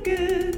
Steady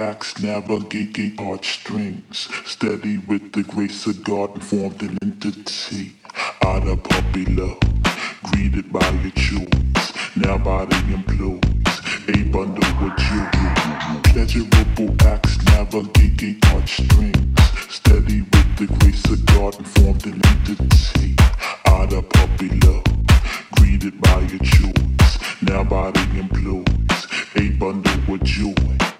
axe navigating heartstrings. Steady with the grace of God formed an entity. Out of puppy love, greeted by your choice. Now body employs a bundle with jewelry. Pleasurable axe navigating heartstrings. Steady with the grace of God formed an entity. Out of puppy love, greeted by your choice. Now body employs a bundle with joy.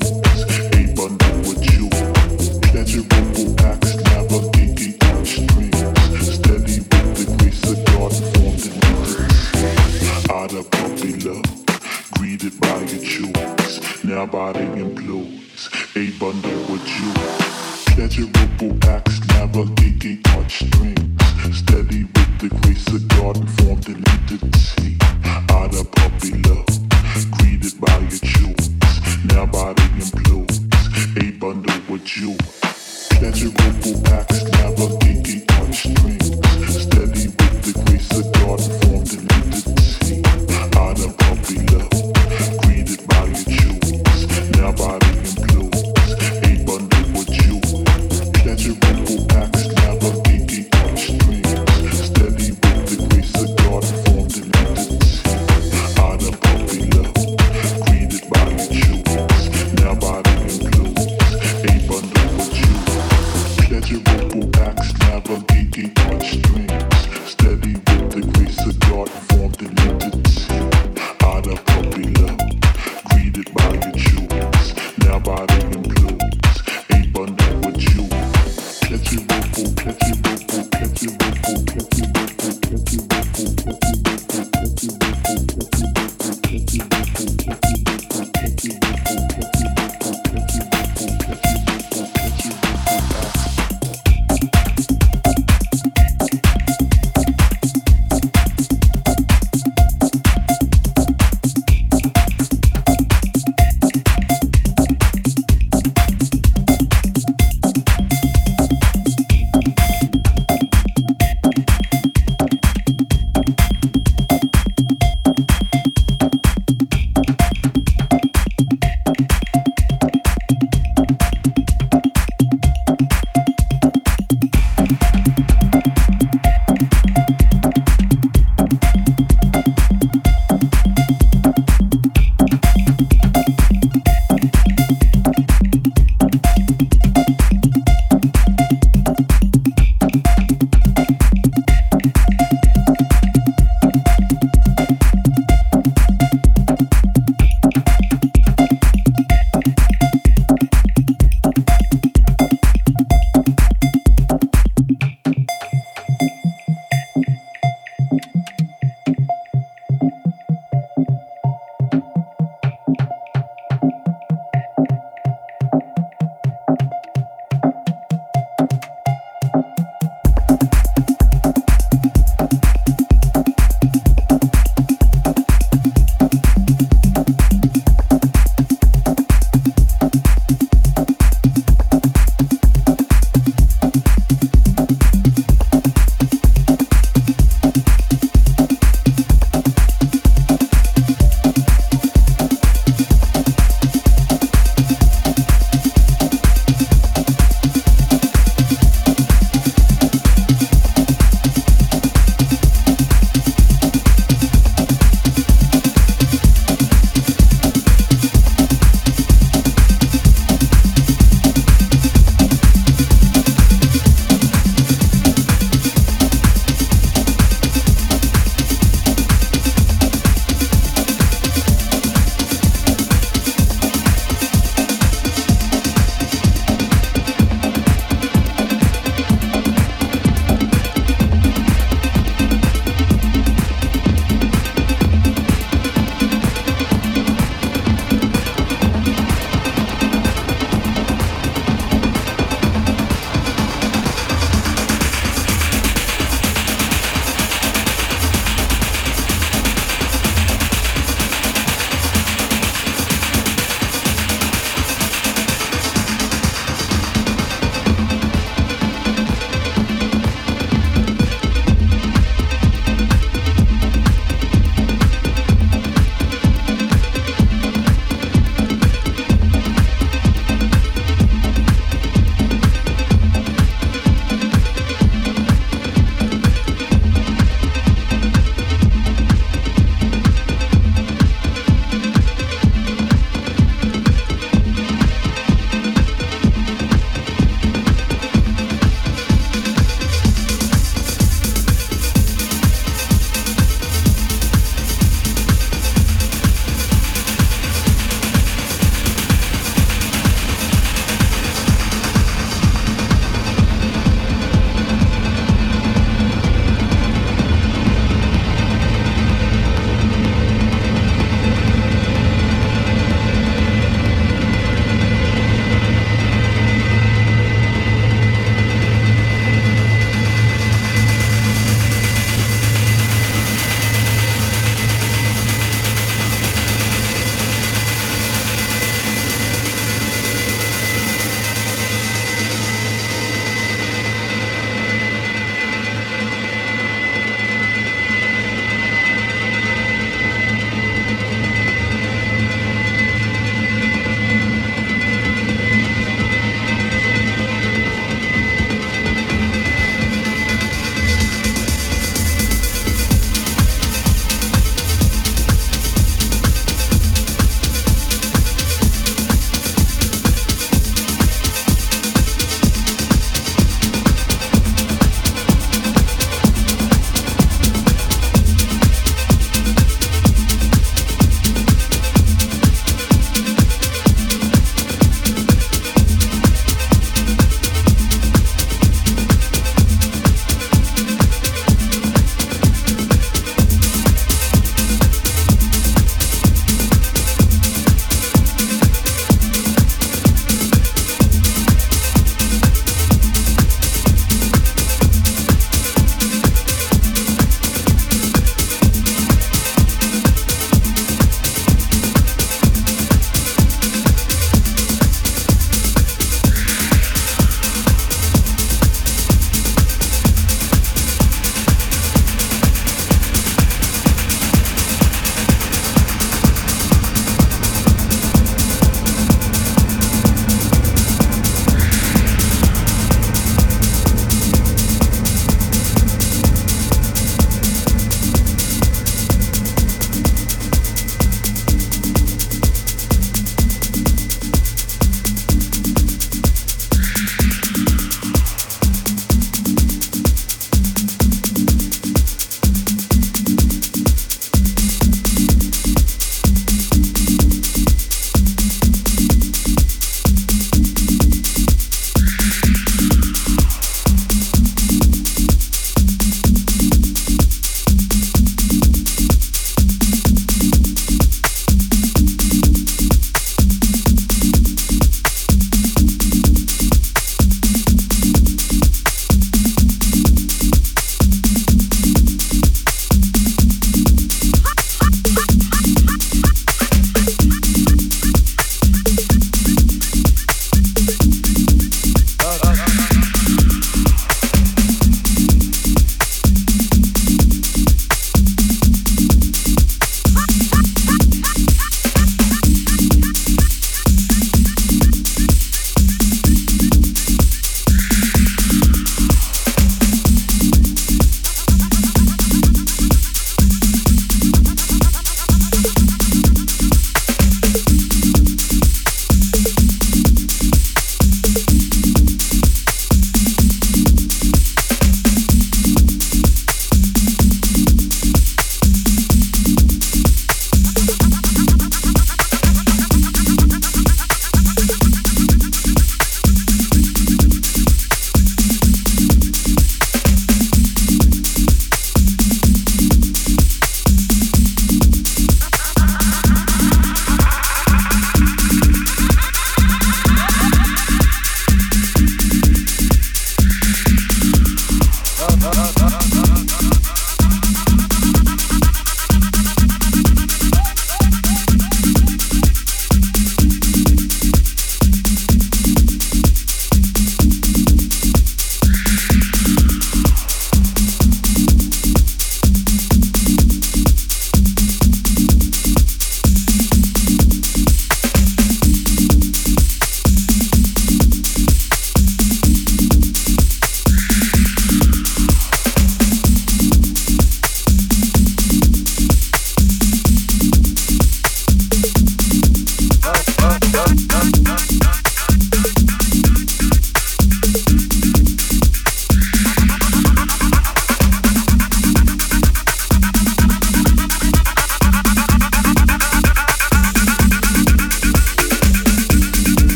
Now body employs a bundle with you. Pleasurable acts navigating heartstrings. Steady with the grace of God and formed an entity. Out of puppy love, greeted by your choice. Now body employs a bundle with you. Pleasurable acts navigating heartstrings. Steady with the grace of God and formed an entity. Out of puppy love, greeted by your choice. Now body employs a bundle with you. Pleasurable acts navigating heartstrings. Steady with the grace of God and formed an entity. Body employs a bundle with